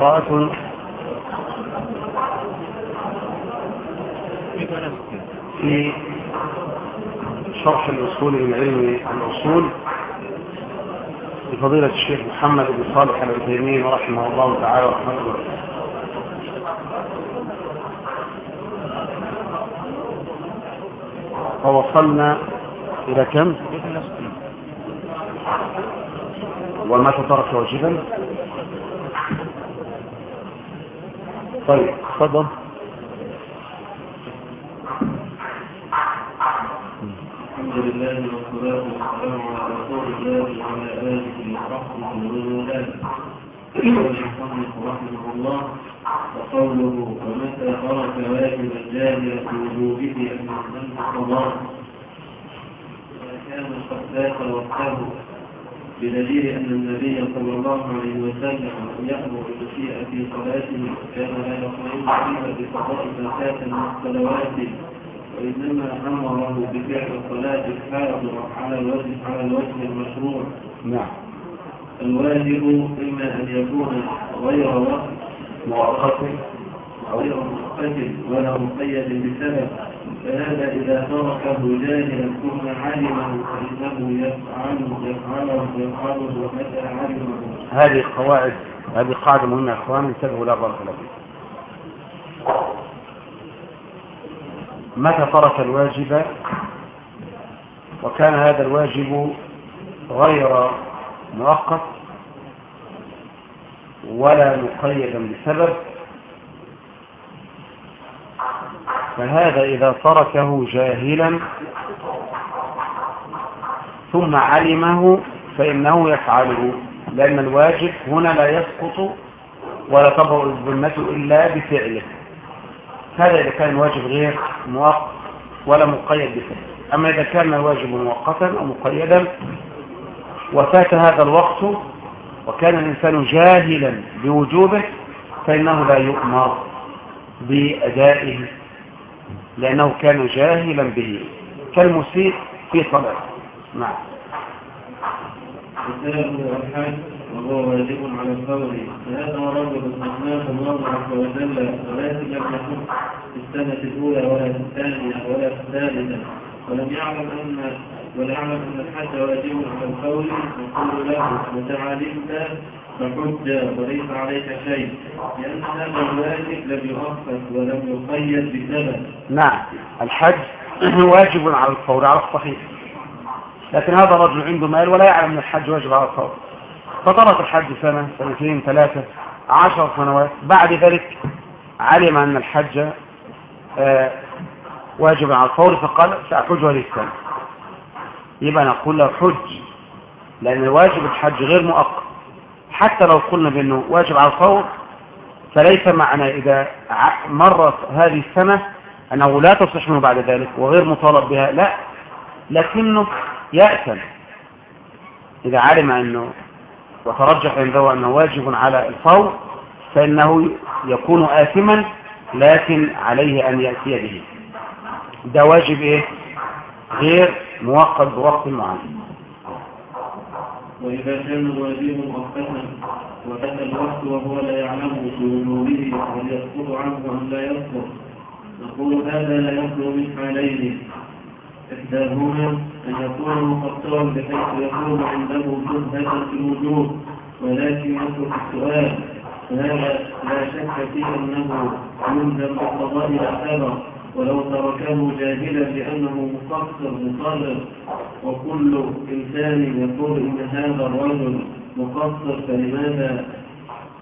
قراءة في شرح الأصول من علم الأصول لفضيلة الشيخ محمد بن صالح العثيمين رحمه الله تعالى ورحمه الله فوصلنا إلى كم؟ ومتى ترك واجبا؟ طيب تفضل. الحمد لله والصلاة والسلام على رسول الله وعلى آله وصحبه ومن والاه. المصنف رحمه الله وقوله ومتى ترك واجبا جاهلا بوجوبه أن يسلم الصلاة كان قد فات وقته بدليل أن النبي صلى الله عليه وسلم لم يأمر المسيء في صلاته كان لا يطمئن فيها بقضاء ما فات من الصلوات وإنما أمره بفعل الصلاة الحاضرة على الوجه على الوجه المشروع. نعم. الواجب إما أن يكون غير وقت مؤقت. غير مؤقت ولا مقيد بسبب فهذا إذا تركه جاهلا ثم علمه فإنه يفعله يفعله يفعله متى علمه هذه قواعد هذه قاعدة مهمة يا إخوان انتبهوا لا الله فيكم متى ترك الواجب؟ وكان هذا الواجب غير مؤقت ولا مقيدا بسبب؟ فهذا إذا تركه جاهلا ثم علمه فإنه يفعله لأن الواجب هنا لا يسقط ولا تبرأ الذمة إلا بفعله. هذا إذا كان الواجب غير مؤقت ولا مقيد بسبب أما إذا كان الواجب مؤقتا أو مقيدا وفات هذا الوقت وكان الإنسان جاهلا بوجوبه فإنه لا يؤمر بأدائه. لأنه كان جاهلا به كالمسيء في صلاته نعم. وهو واجب على الفور فهذا رجل استثناه الله عز وجل ولكن لم يكن في السنة الأولى ولا في الثانية ولا في الثالثة. ولم يعلم أن ولا يعلم أن الحج واجب على الفور نقول له متى علمت فحج وليس عليك شيء لأن هذا الواجب لم يؤخذ ولم يقيد بسبب. نعم الحج واجب على الفور على الصحيح. لكن هذا رجل عنده مال ولا يعلم أن الحج واجب على الفور. فترك الحج سنة سنتين ثلاثة عشر سنوات. بعد ذلك علم أن الحج آه، واجب على الفور فقال سأحج هذه السنة يبقى نقول له حج. لأن الواجب الحج غير مؤقت. حتى لو قلنا بأنه واجب على الفور فليس معنى إذا مرت هذه السنة أنه لا تصح منه بعد ذلك وغير مطالب بها. لا. لكنه يأثم. إذا علم أنه وترجح عنده أنه واجب على الفور فإنه يكون آثما لكن عليه أن يأتي به. ده واجب إيه؟ غير موقت بوقت معين. وإذا كان الواجب مؤقتا وأتى الوقت وهو لا يعلم بوجوده هل يسقط عنه أم لا يسقط نقول هذا لا يخلو من حالين. إحداهما أن يكون مقصرا بحيث يكون عنده شبهة في الوجوب ولكن يترك السؤال فهذا لا شك في أنه يلزم بقضاء الأثر ولو تركه جاهلا بأنه مقصر مصرر وكل إنسان يقول إن هذا الرجل مقصر فلماذا؟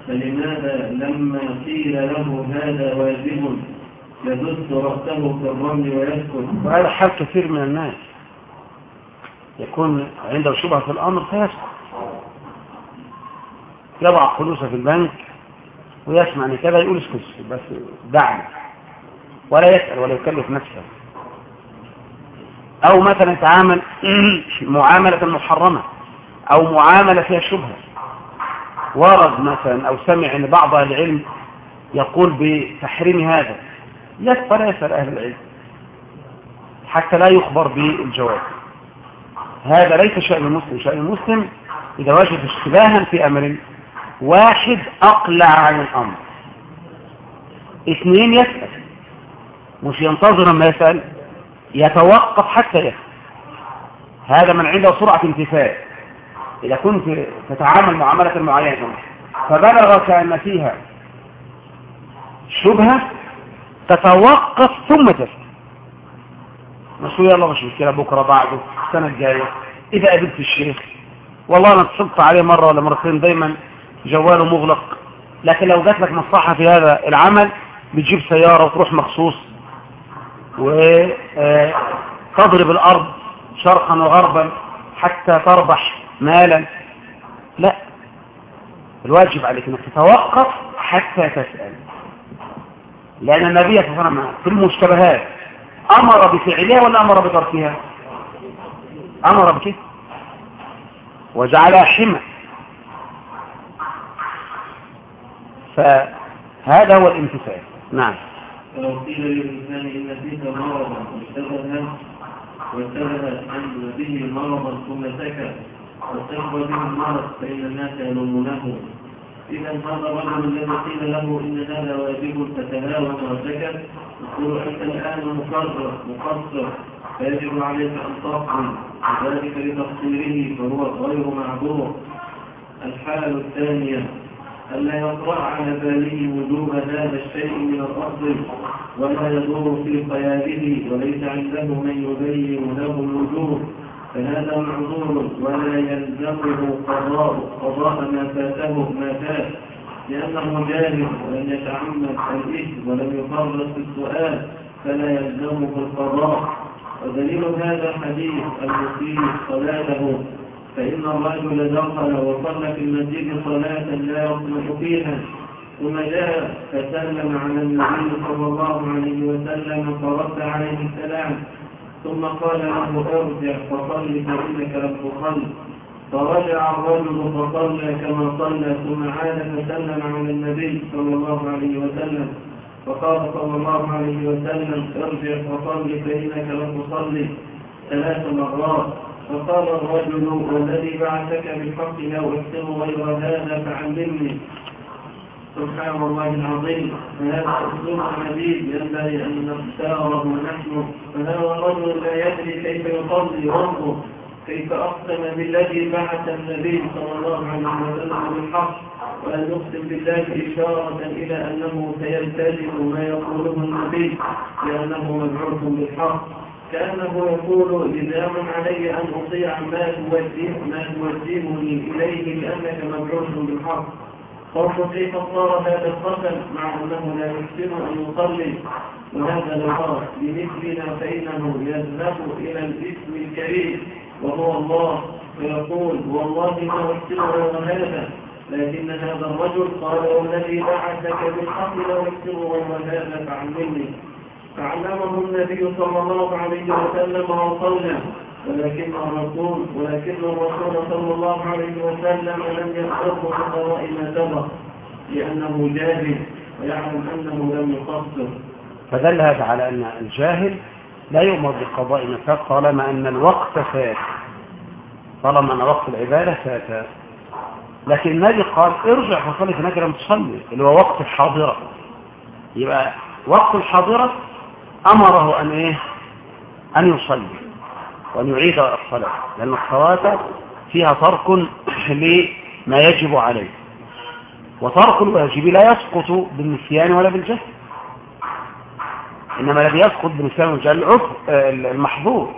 فلماذا لما قيل له هذا واجب يدس رأسه في الرمل ويسكت؟ وهذا حال كثير من الناس. يكون عنده شبهة في الأمر فيسكت. يضع فلوسه في البنك ويسمع إن كذا يقول اسكت بس دعني ولا يسأل ولا يكلف نفسه. أو مثلا يتعامل معاملة محرمة أو معاملة فيها شبهة. ورد مثلا أو سمع أن بعض العلم يقول بتحريم هذا. يسأل يسأل أهل العلم. حتى لا يخبر بالجواب. هذا ليس شأن المسلم. شأن المسلم إذا وجد اشتباها في أمر واحد أقلع عن الأمر. اثنين يسأل. مش ينتظر ما يسأل يتوقف حتى يسأل. هذا من عنده سرعة امتثال إذا كنت تتعامل معاملة معينة فبلغك أن فيها شبهة تتوقف ثم تسأل. مش يلا مش مشكلة بكرة بعده السنة الجاية. إذا قابلت الشيخ والله أنا اتصلت عليه مرة ولا مرتين دايما جواله مغلق. لكن لو جات لك مصلحة في هذا العمل بتجيب سيارة وتروح مخصوص. وتضرب الأرض شرقا وغربا حتى تربح مالا. لا الواجب عليك أنك تتوقف حتى تسأل. لأن النبي صلى الله عليه وسلم في المشتبهات أمر بفعلها ولا أمر بتركها؟ أمر بكده وجعلها حمى. فهذا هو الامتثال. نعم. ولو قيل للإنسان إن فيك مرضا واشتبه واشتبه أن به مرضا ثم سكت. واستقبل به المرض فإن الناس يلومونه. إذا هذا الرجل الذي قيل له إن هذا واجب فتهاون وسكت. يقول أنت الآن مقرر مقصر. فيجب عليك أن تقضي وذلك لتقصيره فهو غير معذور. الحالة الثانية. ألا يطرأ على باله وجوب هذا الشيء من الأرض ولا يدور في خياله وليس عنده من يبين له الوجوب فهذا معذور ولا يلزمه قضاء. قضاء ما فاته ما فات. لأنه جاهل ولم يتعمد الإثم ولم يفرط في السؤال. فلا يلزمه القضاء. ودليل هذا الحديث المسيء صلاته. فإن الرجل دخل وصلى في المسجد صلاة لا يصلح فيها ثم جاء فسلم على النبي صلى الله عليه وسلم فرد عليه السلام ثم قال له ارجع فصل فإنك لم تصل. فرجع الرجل فصلى كما صلى ثم عاد فسلم على النبي صلى الله عليه وسلم. فقال صلى الله عليه وسلم ارجع فصل فإنك لم تصلي ثلاث مرات. فقال الرجل والذي بعثك بالحق لو احسن غير هذا فعلمني. سبحان الله العظيم. فهذا أسلوب عديد ينبغي أن نختاره نحن فهذا الرجل لا يدري كيف يصلي وانظر كيف أقسم بالذي بعث النبي صلى الله عليه وسلم بالحق. وأن يقسم بالله إشارة إلى أنه سيلتزم ما يقوله النبي لأنه مبعوث بالحق. كأنه يقول لزام علي أن أطيع ما توجه ما توجهني إليه لأنك مبعوث بالحق. فانظر كيف صار هذا القتل مع أنه لا يحسن أن يصلي؟ وهذا لو بمثلنا فإنه يذهب إلى الاسم الكريم. وهو الله. فيقول والله ما أحسن غير هذا لكن هذا الرجل قال والذي بعثك بالحق لو أحسن غير هذا فعلمني فعلمه النبي صلى الله عليه وسلم وصلى. ولكن الرسول ولكن الرسول صلى الله عليه وسلم لم يأخذه بقضاء ما سبق. لأنه جاهل ويعلم أنه لم يقصر. فدل هذا على أن الجاهل لا يؤمر بقضاء ما فات طالما أن الوقت فات. طالما أن وقت العبادة فات. لكن النبي قال ارجع فصلي فنك لم تصلي اللي هو وقت الحاضرة. يبقى وقت الحاضرة أمره أن إيه؟ أن يصلي وأن يعيد الصلاة لأن الصلاة فيها ترك لما يجب عليه. وترك الواجب لا يسقط بالنسيان ولا بالجهل. إنما الذي يسقط بالنسيان والجهل المحظور.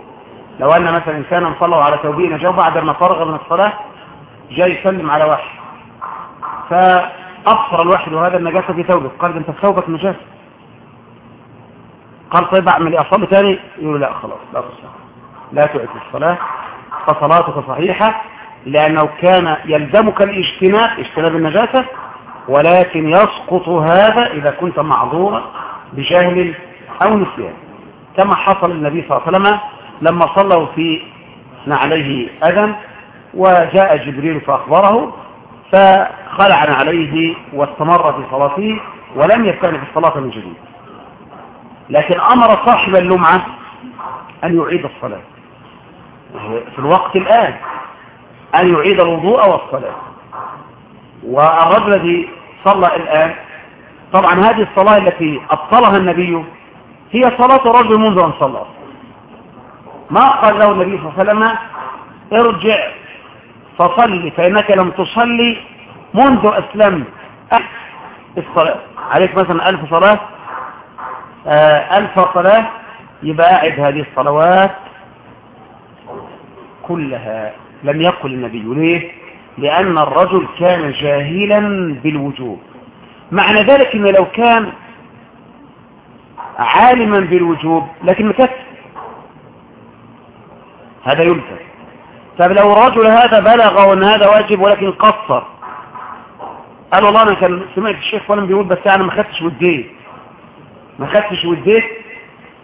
لو أن مثلا إنسانا صلى على توبيه نجاه بعد ما فرغ من الصلاة جاء يسلم على واحد. فأبصر الواحد وهذا النجاسة في ثوبه قال أنت في ثوبك نجاسة. قال طيب أعمل إيه أصلي تاني؟ يقول لا خلاص لا تصلي لا تعد الصلاة فصلاتك صحيحة لأنه كان يلزمك الاجتناب اجتناب النجاسة ولكن يسقط هذا إذا كنت معذورا بجهل أو نسيان. كما حصل للنبي صلى الله عليه وسلم لما صلوا في عليه أذن وجاء جبريل فأخبره فخلع عليه واستمر في صلاته ولم يستأنف الصلاة من جديد. لكن أمر صاحب اللمعة أن يعيد الصلاة. في الوقت الآن أن يعيد الوضوء والصلاة. والرجل الذي صلى الآن. طبعا هذه الصلاة التي أبطلها النبي هي صلاة الرجل منذ أن صلى. ما قال له النبي صلى الله عليه وسلم؟ ارجع فصلي فإنك لم تصلي منذ أسلمت. الصلاة. عليك مثلا ألف صلاة؟ ألف صلاة يبقى أعد هذه الصلوات كلها. لم يقل النبي ليه؟ لأن الرجل كان جاهلا بالوجوب. معنى ذلك أنه لو كان عالما بالوجوب لكن مكسر هذا يلزم طب لو الرجل هذا بلغ وإن هذا واجب ولكن قصر. قال والله أنا كان سمعت الشيخ فلان بيقول بس أنا ما خدتش وديت ما خدتش وديت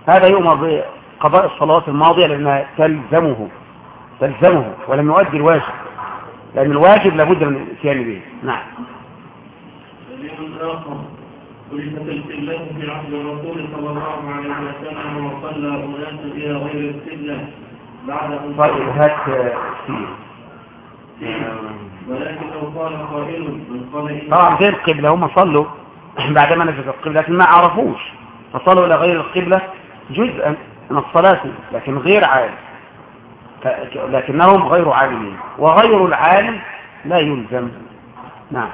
هذا يؤمر بقضاء الصلوات الماضية لأنها تلزمه تلزمه ولم يؤدي الواجب لأن الواجب لابد من الاتيان به. نعم. في عهد صلى الله عليه وسلم وصلى إلى غير بعد أن طيب هات ولكن لو قال قائل من قال طبعا غير القبلة هم صلوا بعدما نزلت القبلة لكن ما عرفوش. فصلوا إلى غير القبلة جزءا من الصلاة لكن غير عالم. لكنهم غير عالمين. وغير العالم لا يلزم. نعم.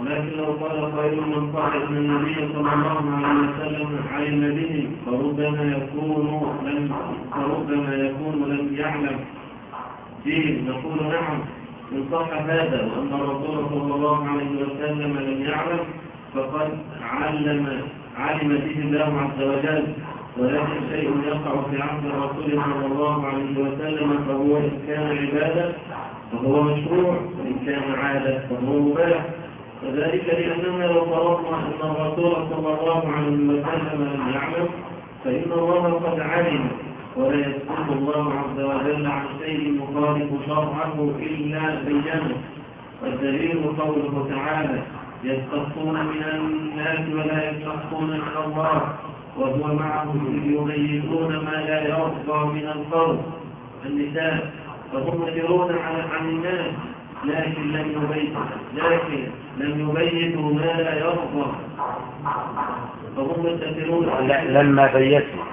ولكن لو قال قائل من قال ان النبي صلى الله عليه وسلم علم به فربما يكون لم فربما يكون لم يعلم. به نقول نعم إن صح هذا وأن الرسول صلى الله عليه وسلم لم يعلم فقد علم علم به الله عز وجل ولكن شيء يقع في عهد الرسول صلى الله عليه وسلم فهو إن كان عبادة فهو مشروع وإن كان عادة فهو مباح. وذلك لأننا لو فرضنا أن الرسول صلى الله عليه وسلم لم يعلم فإن الله قد علم ولا يسأل الله عز وجل عن شيء مخالف شرعه إلا بينه والدليل قوله تعالى يستخفون من الناس ولا يستخفون من الله وهو معهم إذ يبيتون ما لا يرضى من القول. النساء فهم يدرون عن الناس لكن لم يبيتوا لكن لم يبيتوا ما لا يرضى. فهم مستترون لا- لما بيتوا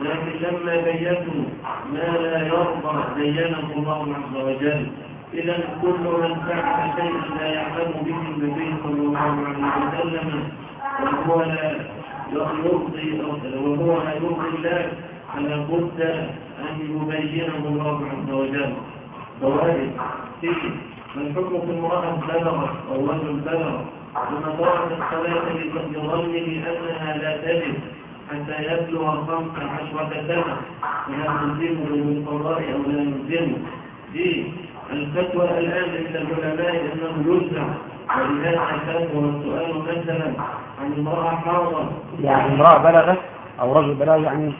لكن لما بيتوا ما لا يرضى بينه الله عز وجل. إذا كل من فعل شيئا لا يعلم به النبي صلى الله عليه وسلم وهو لا يرضي وهو لا يرضي الله فلا بد أن يبينه الله عز وجل. فوائد فيه الحكم في امرأة بلغت أو رجل بلغ ثم ترك الصلاة لظنه أنها لا تجد حتى يبلغ خمس عشرة سنة ولا نلزمه بالقضاء أو لا نلزمه دي الفتوى الآن عند العلماء أنه يلزم ولهذا الفتوى والسؤال مثلا عن امرأة حاضر يعني امرأة بلغت أو رجل بلغ يعني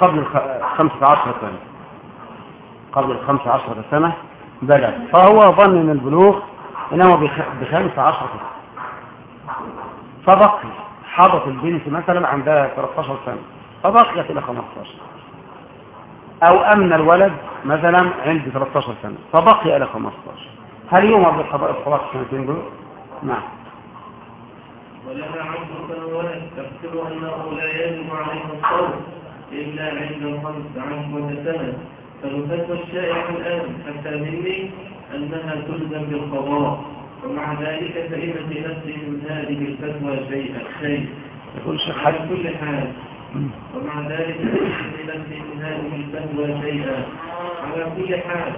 قبل الخ- خمسة عشرة سنة. قبل الخمسة عشرة سنة بلغ. فهو ظن من البلوغ بخ- بخمسة عشرة سنة. فبقي حضت البنت مثلا عندها 13 سنة. فبقيت إلى 15 أو أمن الولد مثلا عند 13 سنة فبقي إلى 15 هل يؤمر بقضاء الصلاة السنتين دول؟ نعم. ولها عشر سنوات تقتل أنه لا يجب عليها الصوم إلا عند خمس عشرة سنة. فالفتوى الشائعة الآن حتى مني أنها تلزم بالقضاء. ومع ذلك فإن في من هذه الفتوى شيئا. شيء يقول على حاج كل حال ومع ذلك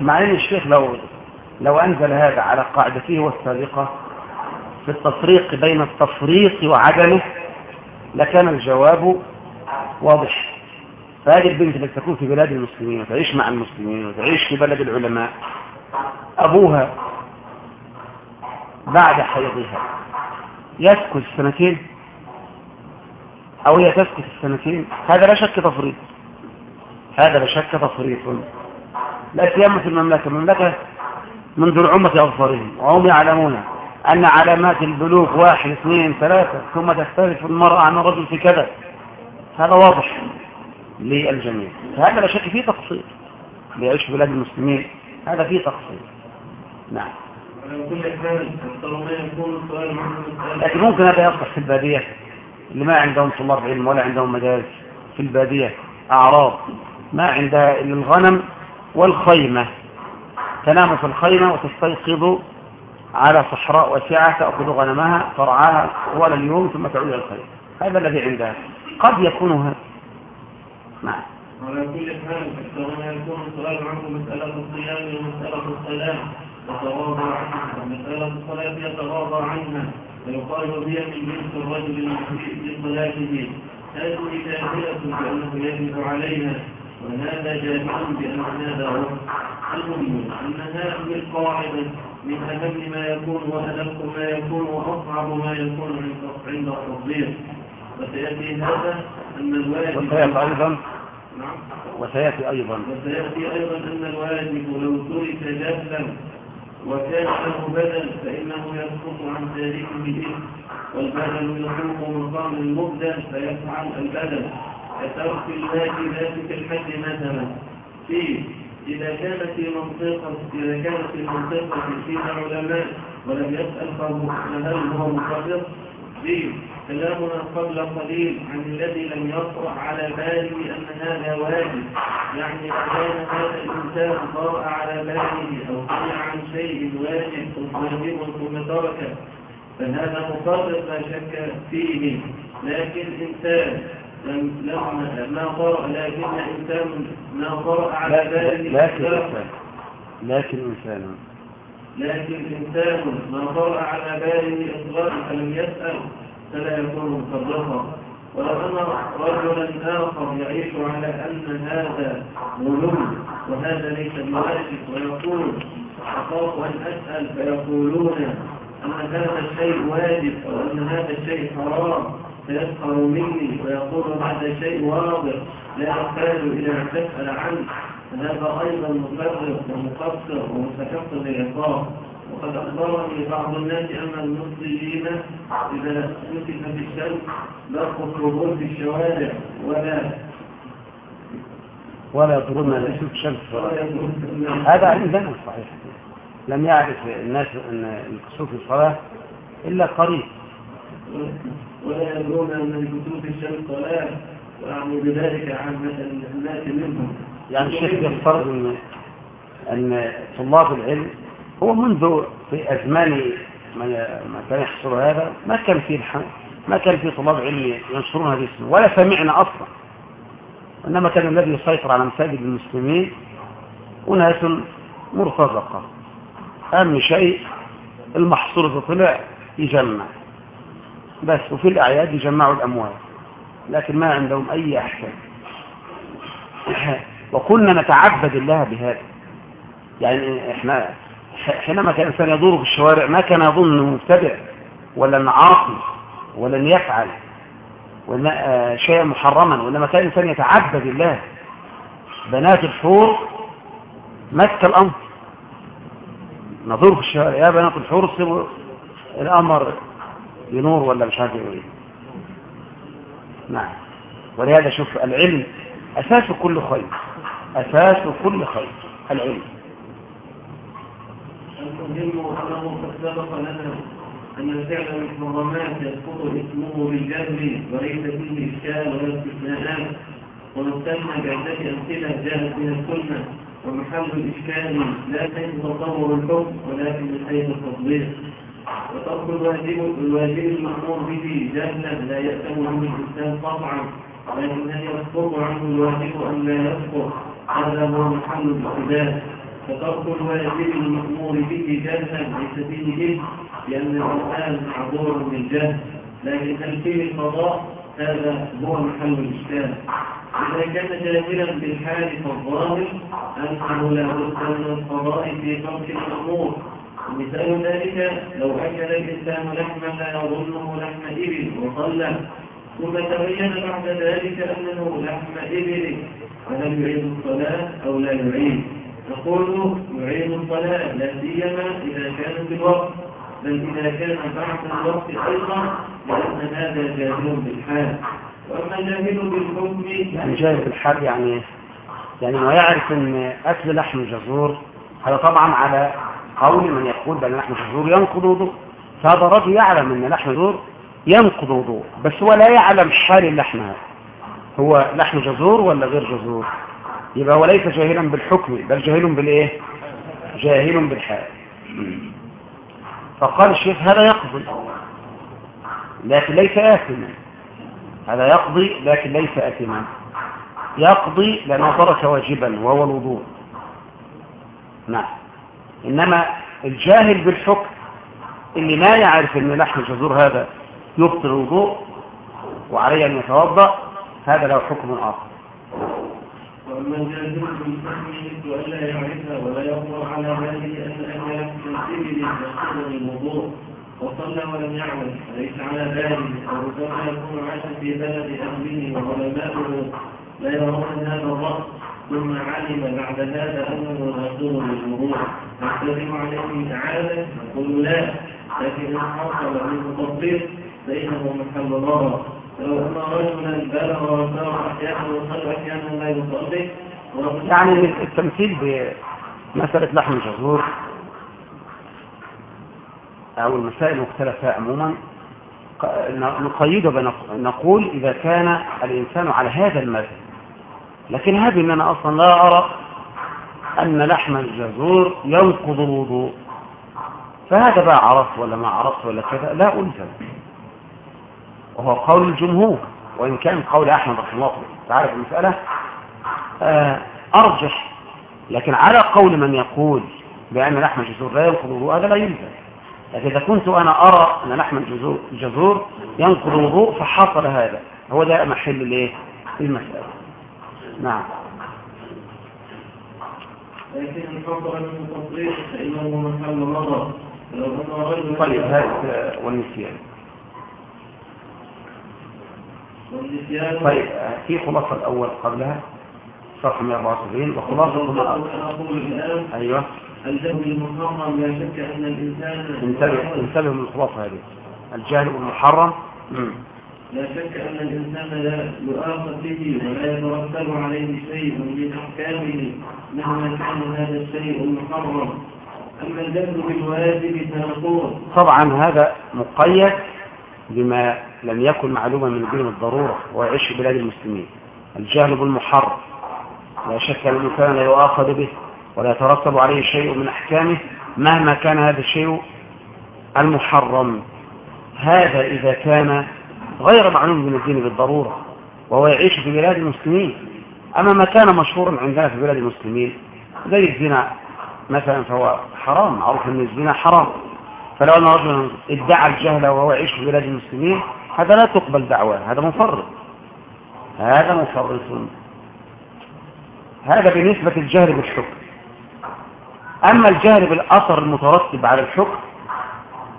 مع ان الشيخ لو لو أنزل هذا على قاعدته والسابقة في التفريق بين التفريط وعدمه لكان الجواب واضح. فهذه البنت التي تكون في بلاد المسلمين وتعيش مع المسلمين وتعيش في بلد العلماء أبوها بعد حيضها يسكت السنتين أو هي تسكت السنتين هذا لا شك تفريط هذا لا شك تفريط لا سيما في المملكة المملكة منذ العمة أظفرهم وهم يعلمون أن علامات البلوغ واحد اثنين ثلاثة ثم تختلف المرأة عن الرجل في كذا. هذا واضح للجميع. هذا لا شك فيه تقصير. ليعيش بلاد المسلمين هذا فيه تقصير. نعم. لكن ممكن هذا يصلح في البادية اللي ما عندهم طلاب علم ولا عندهم مدارس في البادية أعراض. ما عندها إلا الغنم والخيمة. تنام في الخيمة وتستيقظ على صحراء واسعة تأخذ غنمها ترعاها طوال اليوم ثم تعود إلى الخيمة. هذا الذي عندها. قد يكون هذا. نعم. على كل حال ما يكون السؤال عنه مسألة الصيام ومسألة الصلاة يتغاضى عنها. ومسألة الصلاة يتغاضى عنها. ويقال هي من جنس الرجل المسيء لصلاته. هذه جاهلة بأنه يجب عليها وهذا جاهل بأن هذا هو المهم أن هذه القاعدة من أهم ما يكون وأدق ما يكون وأصعب ما يكون عند التطبيق. وسيأتي هذا أن الواجب وسيأتي أيضا. نعم. وسيأتي أيضا. وسيأتي أيضا أن الواجب لو ترك جهلا وكان له بدل فإنه يسقط عن تاريخه والبدل يحوق مقام المبدل فيفعل البدل. كترك الواجبات في الحج مثلا. في إذا كان في منطقة إذا كان في منطقة فيها علماء ولم يسأل فهل هو مفرط؟ به كلامنا قبل قليل عن الذي لم يطرح على باله أن هذا واجب. يعني كان هذا الإنسان طرأ على باله أو سمع عن شيء واجب واجب ثم تركه فهذا مفرط لا شك فيه. لكن إنسان لم ما طرأ لكن إنسان ما طرأ على باله لكن إنسان لكن إنسان ما طرأ على باله إصغار فلم يسأل فلا يكون مصرفا. ولو أن رجلا آخر يعيش على أن هذا غلو وهذا ليس بواجب ويقول أخاف أن أسأل فيقولون أن هذا الشيء واجب أو أن هذا الشيء حرام. فيسخر مني ويقول هذا شيء واضح لا يحتاج إلى أن تسأل عنه. فهذا أيضا مفرط ومقصر ومتكفر للعقاب وقد أخبرني بعض الناس أن المصريين إذا نسف في الشمس لا يخرجون في الشوارع ولا ولا الاسم الشمس. ولا يخرجون في الناس. هذا عندنا صحيح. لم يعرف الناس أن الكسوف في الصلاة إلا قريب. ولا يدرون أن لكسوف الشمس صلاة وأعني بذلك عامة الناس منهم. يعني الشيخ يفترض أن أن طلاب العلم هو منذ في أزمان ما كان يحصل هذا ما كان في. ما كان في طلاب علم ينشرون هذه السنة ولا سمعنا أصلا. إنما كان الذي يسيطر على مساجد المسلمين أناس مرتزقة. أهم شيء المحصول في طلع يجمع. بس وفي الأعياد يجمعوا الأموال لكن ما عندهم أي أحكام وكنا نتعبد الله بهذا. يعني إحنا حينما كان الإنسان يدور في الشوارع ما كان يظن مبتدع ولا عاصي ولا يفعل ولا آه، شيئا محرما وإنما كان الإنسان يتعبد الله. بنات الحور مس الأمر. نظور في الشوارع يا بنات الحور الأمر. ينور ولا مش عارف إيه. نعم. ولهذا شوف العلم أساس كل خير. أساس كل خير العلم. المهم أنه قد سبق لنا أن الفعل المحرمات يسقط اسمه بالجهل وليس فيه إشكال ولا استثناءات. ونستنى بعدة أمثلة جاءت من السنة. ومحل الإشكال لا حيث تطور الحكم ولكن من حيث التطبيق. وترك الواجب الواجب المأمور به جهلا لا يأتم عنه الإنسان قطعا لكن هل يسقط عنه الواجب أم لا يسقط هذا هو محل الاختلاف فترك الواجب المأمور به جهلا ليس فيه إثم لأن الإنسان معذور بالجهل لكن هل فيه القضاء هذا هو محل الإشكال إذا كان جاهلا بالحال فالظاهر أنه لا بد من القضاء في ترك الأمور. مثال ذلك لو أكل الإنسان لحما لا يظنه لحم إبل وصلى ثم تبين بعد ذلك أنه لحم إبل فهل يعيد الصلاة أو لا يعيد. نقول يعيد الصلاة لا سيما إذا كان في الوقت بل إذا كان بعد الوقت أيضا لأن هذا جاهل بالحال. وأما جاهل بالحكم يعني جاهل بالحال يعني يعني ما يعرف إن أكل لحم الجزور هذا طبعا على قول من يقول بأن لحم الجزور ينقض وضوء. فهذا رجل يعلم أن لحم الجزور ينقض وضوء. بس هو لا يعلم حال اللحم هذا. هو لحم جزور ولا غير جزور يبقى هو ليس جاهلا بالحكم بل جاهل بالإيه؟ جاهل بالحال. فقال الشيخ هذا يقضي لكن ليس آثما. هذا يقضي لكن ليس آثما. يقضي لأنه ترك واجبا وهو الوضوء. نعم. إنما الجاهل بالحكم اللي ما يعرف أن لحم الجزور هذا يبطل الوضوء وعليه أن يتوضأ هذا له حكم آخر. وأما الجاهل بالفهم وألا يعرفها ولا يقدر على ذلك أن من إبل يقصد الوضوء وصلى ولم يعمل ليس على باله أو ربما يكون عاش في بلد أهله وعلماؤه لا يرون هذا الرأس. ثم علم بعد هذا أنه يصوم للوضوء يستلم عليه تعالى يقول لا لكن إن حصل منه تطبيق فإنه ضرر. لو أن رجلا بلغ وصار أحيانا وصار أحيانا لا يصلي يعني التمثيل بمسألة لحم الجزور أو المسائل المختلفة عموما. نقيده بنقول إذا كان الإنسان على هذا المذهب لكن هذه أن أنا أصلا لا أرى أن لحم الجزور ينقض الوضوء. فهذا بقى عرفت ولا ما عرفت ولا كذا لا ألزم وهو قول الجمهور وإن كان قول أحمد رحمه الله. في المسألة؟ آه، أرجح. لكن على قول من يقول بأن لحم الجزور لا ينقض الوضوء هذا لا يلزم لكن إذا كنت أنا أرى أن لحم الجزور ينقض الوضوء فحصل هذا. هو ده محل الإيه؟ المسألة. نعم. لكن الفضل من التصريح فإنه محل نظر طيب هذا والنسيان. طيب في خلاصة الأول قبلها. صفحة 174 وخلاصة أيوه. الجهل المحرم لا شك أن الإنسان انتبه انتبه من الخلاصة هذه. الجهل المحرم. لا شك أن الإنسان لا يؤاخذ به ولا يترتب عليه شيء من أحكامه مهما كان هذا الشيء المحرم أما الجهل بالواجب فنقول طبعا هذا مقيد بما لم يكن معلوما من الدين بالضرورة ويعيش بلاد المسلمين. الجهل بالمحرم. لا شك أن الإنسان لا يؤاخذ به ولا يترتب عليه شيء من أحكامه مهما كان هذا الشيء المحرم. هذا إذا كان غير معلوم من الدين بالضرورة وهو يعيش في بلاد المسلمين. أما ما كان مشهورا عندنا في بلاد المسلمين زي الزنا مثلا فهو حرام معروف أن الزنا حرام. فلو أن رجلا ادعى الجهل وهو يعيش في بلاد المسلمين هذا لا تقبل دعواه هذا مفرط. هذا مفرط. هذا بالنسبة للجهل بالحكم. أما الجهل بالأثر المترتب على الحكم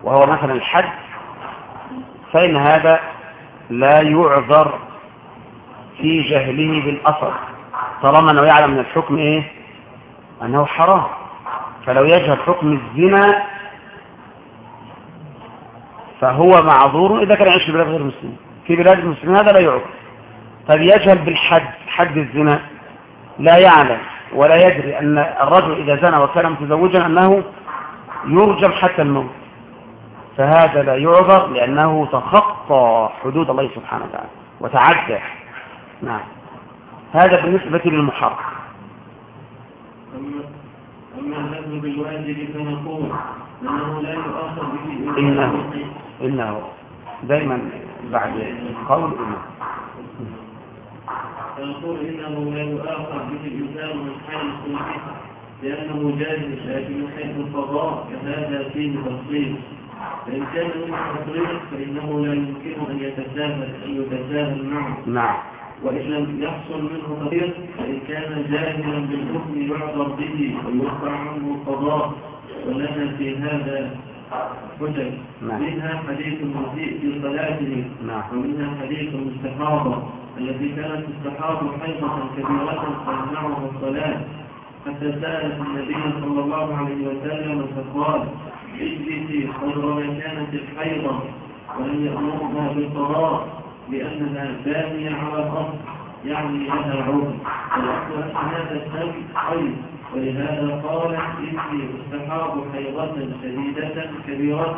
وهو مثلا الحد فإن هذا لا يعذر في جهله بالأثر طالما أنه يعلم من الحكم إيه؟ أنه حرام. فلو يجهل حكم الزنا فهو معذور إذا كان يعيش في بلاد غير المسلمين في بلاد المسلمين هذا لا يعذر. طيب يجهل بالحد حد الزنا لا يعلم ولا يدري أن الرجل إذا زنى وكان متزوجا أنه يرجم حتى الموت. فهذا لا يعذر لأنه تخطى حدود الله سبحانه وتعالى وتعدى. نعم. هذا بالنسبة للمحرم. أما النذر بالواجب فنقول إنه لا يؤاخذ به إنه إنه دائما بعد قول إنه. فنقول إنه لا يؤاخذ به الإنسان من حيث لأنه جاهل لكن حيث القضاء كهذا فيه تفصيل. فإن كان التفريق فإنه لا يمكن أن يتساهل أن يتساهل معه. نعم. وإن لم يحصل منه تفريق فإن كان جاهلا بالحكم يعذر به ويرفع عنه القضاء ولنا في هذا حجج. نعم. منها حديث المسيء في صلاته. نعم. ومنها حديث المستحاضة التي كانت تستحاض حيضة كبيرة تمنعها الصلاة. حتى سألت النبي صلى الله عليه وسلم فقال اجلسي خير ما كانت الحيضة ولم يأمرها بالقرار لأنها بانية على الأرض يعني لها عود والأصل أن هذا الدم حيض ولهذا قال إني استحاب حيضة شديدة كبيرة.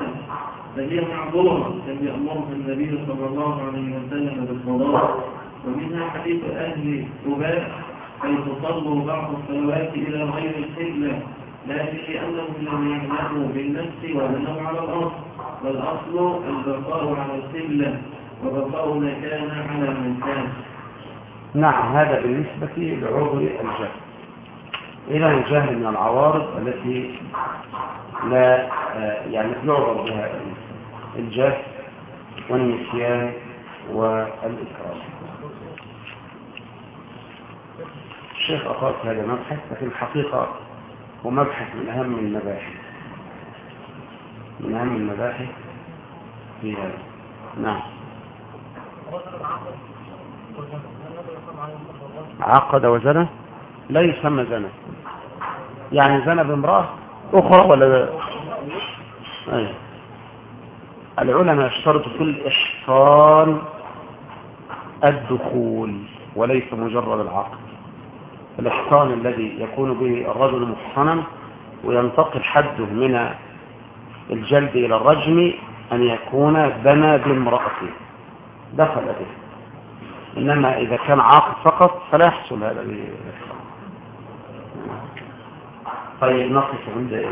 فهي معذورة كم يأمرها النبي صلى الله عليه وسلم بالقضاء. ومنها حديث أهل أباء كي تصلوا بعض الصلوات إلى غير القبلة لكن لأنهم لم يعلموا بالنفس وأنهم على الأصل. والأصل البقاء على القبلة وبقاء ما كان على من كان. نعم هذا بالنسبة لعضو الجهل. إذا الجهل من العوارض التي لا يعني يعبر بها الجهل والنسيان والإكرام. الشيخ أخذ هذا مبحث لكن الحقيقة هو مبحث من أهم المباحث. من أهم المباحث في هذا. نعم. عقد وزنى لا يسمى زنى يعني زنى بامرأة أخرى ولا. العلماء اشترطوا في الإحصان الدخول وليس مجرد العقد. الإحصان الذي يكون به الرجل محصنا وينتقل حده من الجلد إلى الرجم أن يكون بنى بامرأته. دخل به. إنما إذا كان عاقد فقط فلا يحصل هذا بالإحصان طيب نقف عند إيه